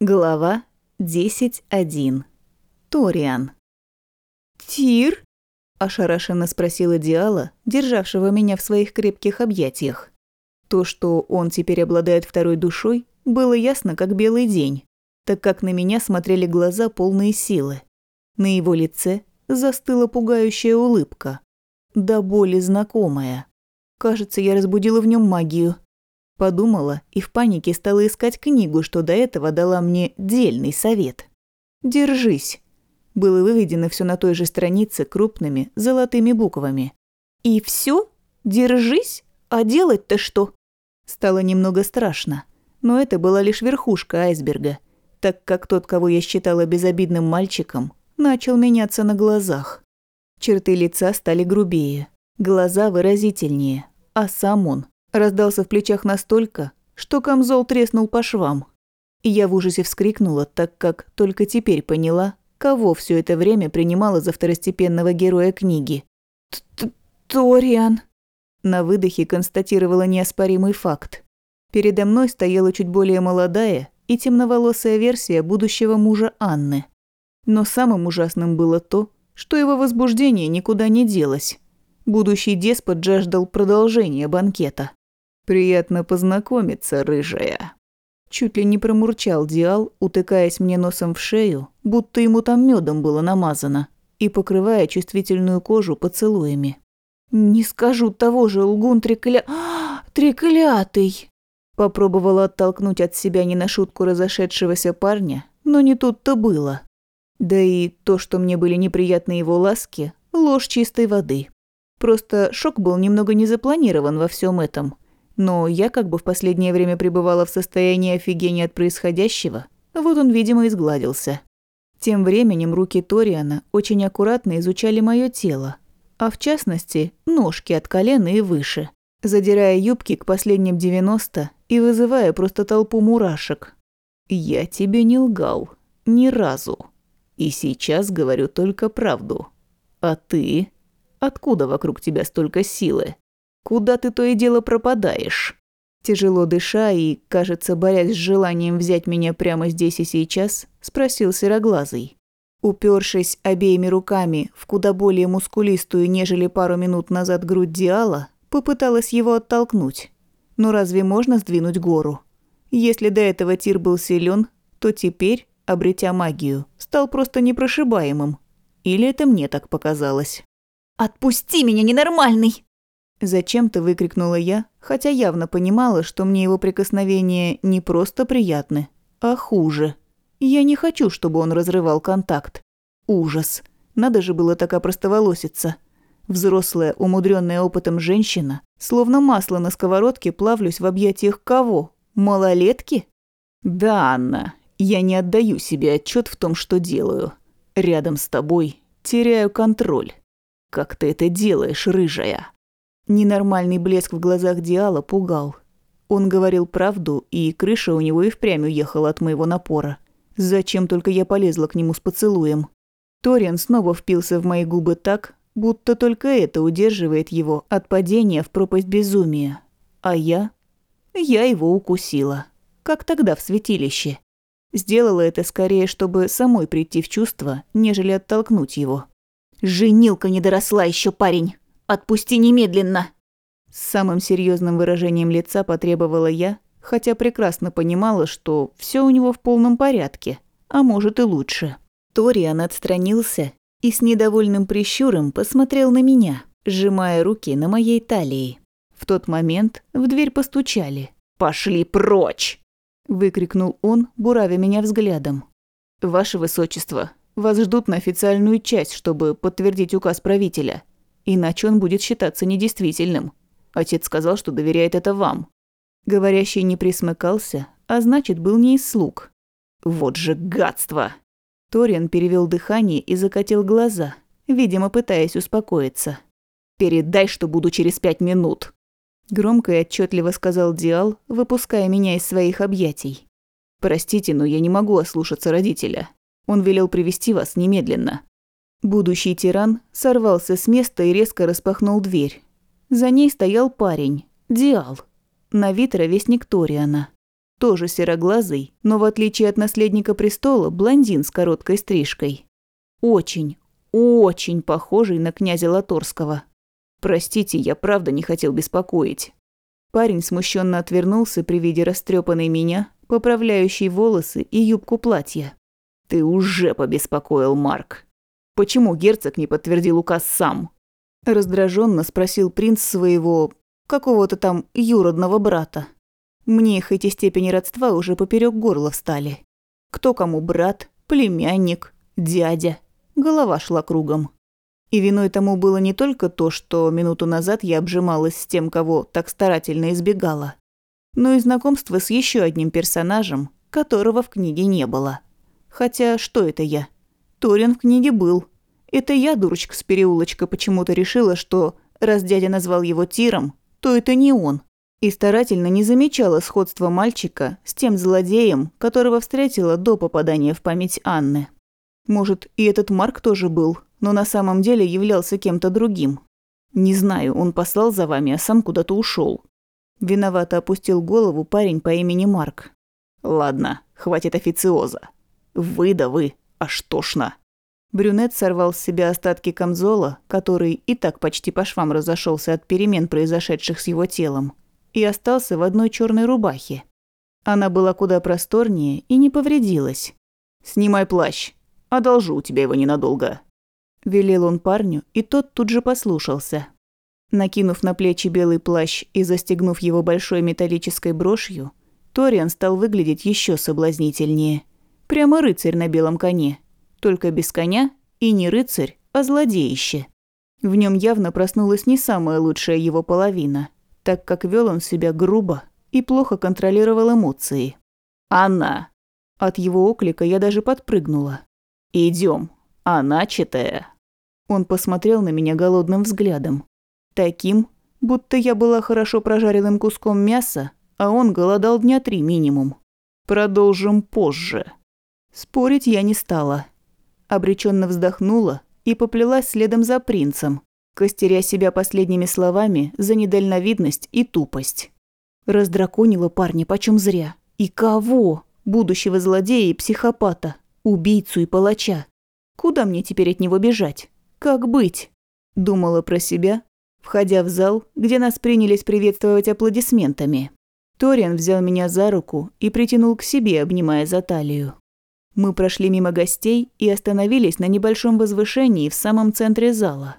Глава 10.1. Ториан. «Тир?» – ошарашенно спросила Диала, державшего меня в своих крепких объятиях. То, что он теперь обладает второй душой, было ясно как белый день, так как на меня смотрели глаза полные силы. На его лице застыла пугающая улыбка, до боли знакомая. Кажется, я разбудила в нем магию – Подумала и в панике стала искать книгу, что до этого дала мне дельный совет. «Держись». Было выведено все на той же странице крупными золотыми буквами. «И все? Держись? А делать-то что?» Стало немного страшно, но это была лишь верхушка айсберга, так как тот, кого я считала безобидным мальчиком, начал меняться на глазах. Черты лица стали грубее, глаза выразительнее, а сам он раздался в плечах настолько, что камзол треснул по швам. И я в ужасе вскрикнула, так как только теперь поняла, кого все это время принимала за второстепенного героя книги. «Ториан!» На выдохе констатировала неоспоримый факт. Передо мной стояла чуть более молодая и темноволосая версия будущего мужа Анны. Но самым ужасным было то, что его возбуждение никуда не делось. Будущий деспот жаждал продолжения банкета. «Приятно познакомиться, рыжая». Чуть ли не промурчал Диал, утыкаясь мне носом в шею, будто ему там медом было намазано, и покрывая чувствительную кожу поцелуями. «Не скажу того же, лгун трекля... треклятый!» Попробовала оттолкнуть от себя не на шутку разошедшегося парня, но не тут-то было. Да и то, что мне были неприятны его ласки, ложь чистой воды. Просто шок был немного не запланирован во всем этом. Но я как бы в последнее время пребывала в состоянии офигения от происходящего, вот он, видимо, изгладился. Тем временем руки Ториана очень аккуратно изучали мое тело, а в частности, ножки от колена и выше, задирая юбки к последним 90 и вызывая просто толпу мурашек. «Я тебе не лгал. Ни разу. И сейчас говорю только правду. А ты? Откуда вокруг тебя столько силы?» Куда ты то и дело пропадаешь?» Тяжело дыша и, кажется, борясь с желанием взять меня прямо здесь и сейчас, спросил Сероглазый. Упершись обеими руками в куда более мускулистую, нежели пару минут назад грудь Диала, попыталась его оттолкнуть. Но разве можно сдвинуть гору? Если до этого Тир был силен, то теперь, обретя магию, стал просто непрошибаемым. Или это мне так показалось? «Отпусти меня, ненормальный!» Зачем-то выкрикнула я, хотя явно понимала, что мне его прикосновения не просто приятны, а хуже. Я не хочу, чтобы он разрывал контакт. Ужас. Надо же было так опростоволоситься. Взрослая, умудренная опытом женщина, словно масло на сковородке плавлюсь в объятиях кого? Малолетки? Да, Анна, я не отдаю себе отчет в том, что делаю. Рядом с тобой теряю контроль. Как ты это делаешь, рыжая? Ненормальный блеск в глазах Диала пугал. Он говорил правду, и крыша у него и впрямь уехала от моего напора. Зачем только я полезла к нему с поцелуем? Ториан снова впился в мои губы так, будто только это удерживает его от падения в пропасть безумия. А я? Я его укусила. Как тогда в святилище. Сделала это скорее, чтобы самой прийти в чувство, нежели оттолкнуть его. «Женилка не доросла еще, парень!» Отпусти немедленно!» С самым серьезным выражением лица потребовала я, хотя прекрасно понимала, что все у него в полном порядке, а может и лучше. Ториан отстранился и с недовольным прищуром посмотрел на меня, сжимая руки на моей талии. В тот момент в дверь постучали. «Пошли прочь!» – выкрикнул он, буравя меня взглядом. «Ваше Высочество, вас ждут на официальную часть, чтобы подтвердить указ правителя», Иначе он будет считаться недействительным. Отец сказал, что доверяет это вам. Говорящий не присмыкался, а значит, был не из слуг. Вот же гадство! Ториан перевел дыхание и закатил глаза, видимо, пытаясь успокоиться. «Передай, что буду через пять минут!» Громко и отчетливо сказал Диал, выпуская меня из своих объятий. «Простите, но я не могу ослушаться родителя. Он велел привести вас немедленно». Будущий тиран сорвался с места и резко распахнул дверь. За ней стоял парень, Диал, на вид ровесник Ториана. тоже сероглазый, но в отличие от наследника престола, блондин с короткой стрижкой. Очень, очень похожий на князя Латорского. Простите, я правда не хотел беспокоить. Парень смущенно отвернулся при виде растрепанной меня, поправляющей волосы и юбку платья. Ты уже побеспокоил, Марк. Почему герцог не подтвердил указ сам? Раздраженно спросил принц своего какого-то там юродного брата. Мне их эти степени родства уже поперек горла встали. Кто кому брат, племянник, дядя. Голова шла кругом. И виной тому было не только то, что минуту назад я обжималась с тем, кого так старательно избегала, но и знакомство с еще одним персонажем, которого в книге не было. Хотя что это я? Торин в книге был. Это я, дурочка с переулочка, почему-то решила, что раз дядя назвал его Тиром, то это не он. И старательно не замечала сходства мальчика с тем злодеем, которого встретила до попадания в память Анны. Может, и этот Марк тоже был, но на самом деле являлся кем-то другим. Не знаю, он послал за вами, а сам куда-то ушел. Виновато опустил голову парень по имени Марк. Ладно, хватит официоза. Вы да вы, аж тошно. Брюнет сорвал с себя остатки камзола, который и так почти по швам разошелся от перемен, произошедших с его телом, и остался в одной черной рубахе. Она была куда просторнее и не повредилась. «Снимай плащ», Одолжу у тебя его ненадолго». Велел он парню, и тот тут же послушался. Накинув на плечи белый плащ и застегнув его большой металлической брошью, Ториан стал выглядеть еще соблазнительнее. Прямо рыцарь на белом коне. Только без коня и не рыцарь, а злодеище. В нем явно проснулась не самая лучшая его половина, так как вел он себя грубо и плохо контролировал эмоции. «Анна!» От его оклика я даже подпрыгнула. Идем, а начатая. Он посмотрел на меня голодным взглядом. Таким, будто я была хорошо прожаренным куском мяса, а он голодал дня три минимум. Продолжим позже. Спорить я не стала. Обреченно вздохнула и поплелась следом за принцем, костеря себя последними словами за недальновидность и тупость. Раздраконила парня почем зря. И кого? Будущего злодея и психопата. Убийцу и палача. Куда мне теперь от него бежать? Как быть? Думала про себя, входя в зал, где нас принялись приветствовать аплодисментами. Ториан взял меня за руку и притянул к себе, обнимая за талию. Мы прошли мимо гостей и остановились на небольшом возвышении в самом центре зала.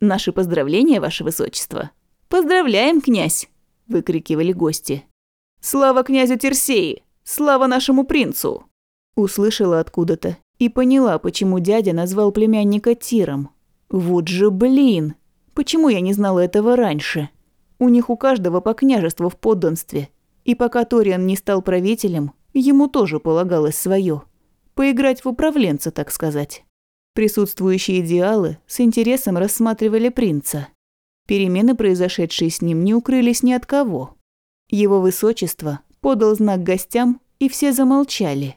«Наши поздравления, Ваше Высочество!» «Поздравляем, князь!» – выкрикивали гости. «Слава князю Терсеи! Слава нашему принцу!» Услышала откуда-то и поняла, почему дядя назвал племянника Тиром. Вот же блин! Почему я не знала этого раньше? У них у каждого по княжеству в подданстве. И пока Ториан не стал правителем, ему тоже полагалось свое. Поиграть в управленца, так сказать. Присутствующие идеалы с интересом рассматривали принца. Перемены, произошедшие с ним, не укрылись ни от кого. Его высочество подал знак гостям, и все замолчали.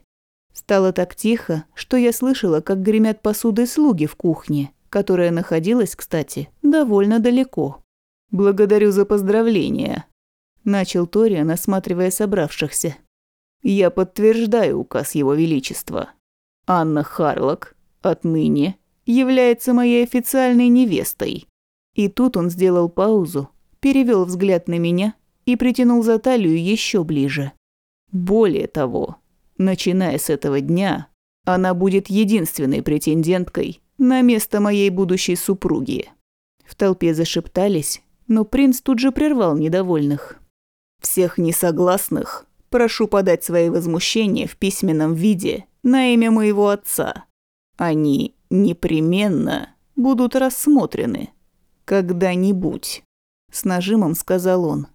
Стало так тихо, что я слышала, как гремят посудой слуги в кухне, которая находилась, кстати, довольно далеко. «Благодарю за поздравления», – начал Ториан, осматривая собравшихся. «Я подтверждаю указ Его Величества. Анна Харлок отныне является моей официальной невестой». И тут он сделал паузу, перевел взгляд на меня и притянул за талию еще ближе. Более того, Начиная с этого дня, она будет единственной претенденткой на место моей будущей супруги. В толпе зашептались, но принц тут же прервал недовольных. Всех несогласных прошу подать свои возмущения в письменном виде на имя моего отца. Они непременно будут рассмотрены когда-нибудь, с нажимом сказал он.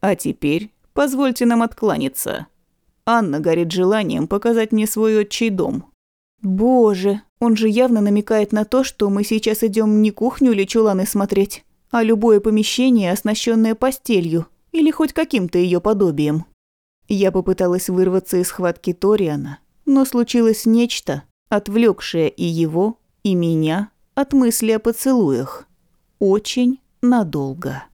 А теперь позвольте нам откланяться. Анна горит желанием показать мне свой отчий дом. Боже, он же явно намекает на то, что мы сейчас идем не кухню или чуланы смотреть, а любое помещение, оснащенное постелью или хоть каким-то ее подобием. Я попыталась вырваться из схватки Ториана, но случилось нечто, отвлекшее и его, и меня от мысли о поцелуях. Очень надолго.